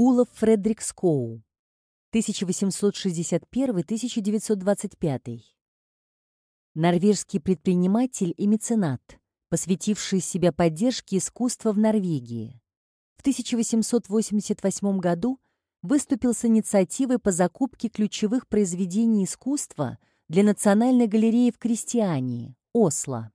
Улов Фредерик Скоу, 1861-1925. Норвежский предприниматель и меценат, посвятивший себя поддержке искусства в Норвегии. В 1888 году выступил с инициативой по закупке ключевых произведений искусства для Национальной галереи в Крестьянии, Осло.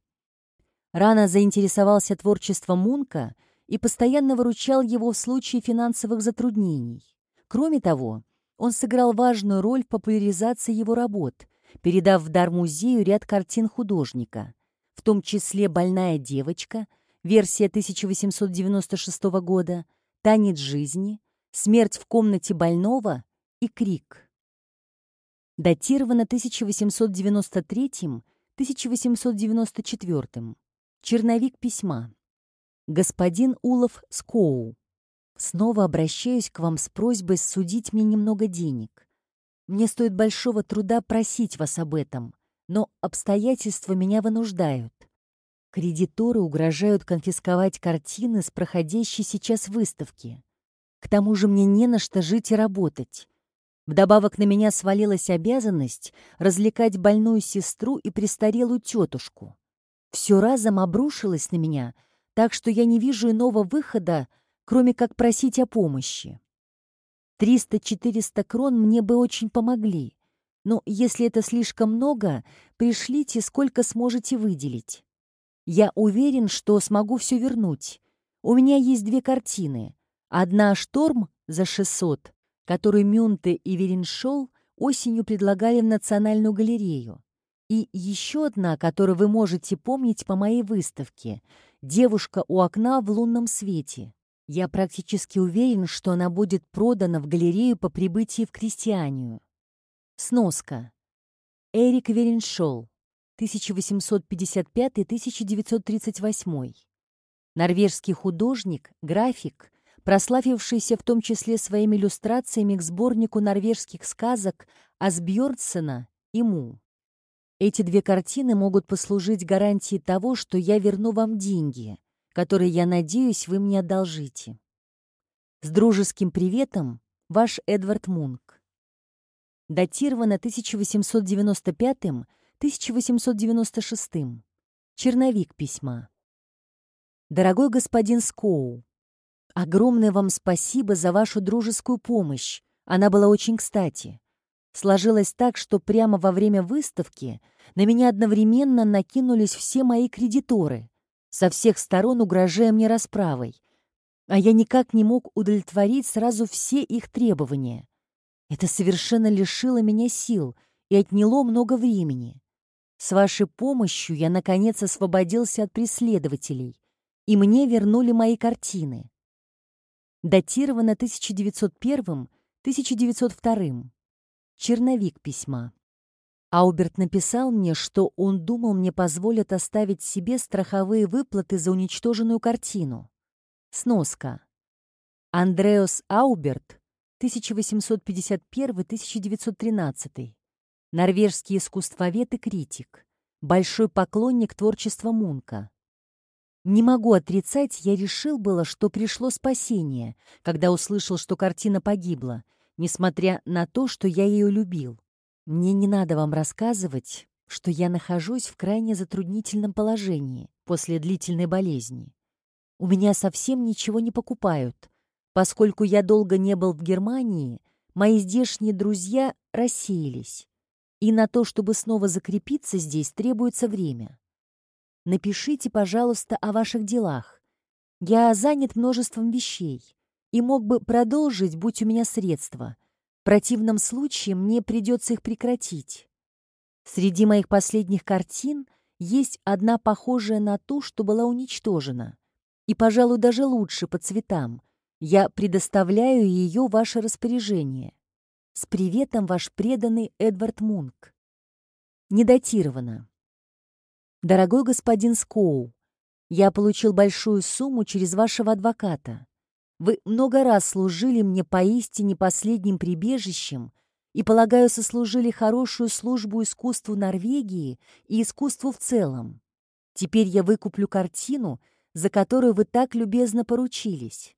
Рано заинтересовался творчеством Мунка и постоянно выручал его в случае финансовых затруднений. Кроме того, он сыграл важную роль в популяризации его работ, передав в дар музею ряд картин художника, в том числе «Больная девочка», версия 1896 года, «Танец жизни», «Смерть в комнате больного» и «Крик». Датировано 1893-1894. Черновик письма. Господин Улов Скоу. Снова обращаюсь к вам с просьбой судить мне немного денег. Мне стоит большого труда просить вас об этом, но обстоятельства меня вынуждают. Кредиторы угрожают конфисковать картины с проходящей сейчас выставки. К тому же мне не на что жить и работать. Вдобавок на меня свалилась обязанность развлекать больную сестру и престарелую тетушку. Все разом обрушилось на меня, так что я не вижу иного выхода, кроме как просить о помощи. Триста-четыреста крон мне бы очень помогли, но если это слишком много, пришлите, сколько сможете выделить. Я уверен, что смогу все вернуть. У меня есть две картины. Одна «Шторм» за 600, которую Мюнте и Вереншол осенью предлагали в Национальную галерею. И еще одна, которую вы можете помнить по моей выставке «Девушка у окна в лунном свете». Я практически уверен, что она будет продана в галерею по прибытии в Крестьянию. Сноска. Эрик Вереншол, 1855-1938. Норвежский художник, график, прославившийся в том числе своими иллюстрациями к сборнику норвежских сказок Асбjörnsена и Му. Эти две картины могут послужить гарантией того, что я верну вам деньги, которые, я надеюсь, вы мне одолжите. С дружеским приветом, ваш Эдвард Мунк. Датировано 1895-1896. Черновик письма. Дорогой господин Скоу, огромное вам спасибо за вашу дружескую помощь. Она была очень кстати. Сложилось так, что прямо во время выставки на меня одновременно накинулись все мои кредиторы, со всех сторон угрожая мне расправой. А я никак не мог удовлетворить сразу все их требования. Это совершенно лишило меня сил и отняло много времени. С вашей помощью я, наконец, освободился от преследователей, и мне вернули мои картины. Датировано 1901-1902. Черновик письма. Ауберт написал мне, что он думал, мне позволят оставить себе страховые выплаты за уничтоженную картину. Сноска. Андреас Ауберт, 1851-1913. Норвежский искусствовед и критик. Большой поклонник творчества Мунка. Не могу отрицать, я решил было, что пришло спасение, когда услышал, что картина погибла, несмотря на то, что я ее любил. Мне не надо вам рассказывать, что я нахожусь в крайне затруднительном положении после длительной болезни. У меня совсем ничего не покупают. Поскольку я долго не был в Германии, мои здешние друзья рассеялись. И на то, чтобы снова закрепиться здесь, требуется время. Напишите, пожалуйста, о ваших делах. Я занят множеством вещей и мог бы продолжить, будь у меня средства. В противном случае мне придется их прекратить. Среди моих последних картин есть одна похожая на ту, что была уничтожена. И, пожалуй, даже лучше по цветам. Я предоставляю ее ваше распоряжение. С приветом ваш преданный Эдвард Мунк. Недатировано. Дорогой господин Скоу, я получил большую сумму через вашего адвоката. Вы много раз служили мне поистине последним прибежищем и, полагаю, сослужили хорошую службу искусству Норвегии и искусству в целом. Теперь я выкуплю картину, за которую вы так любезно поручились.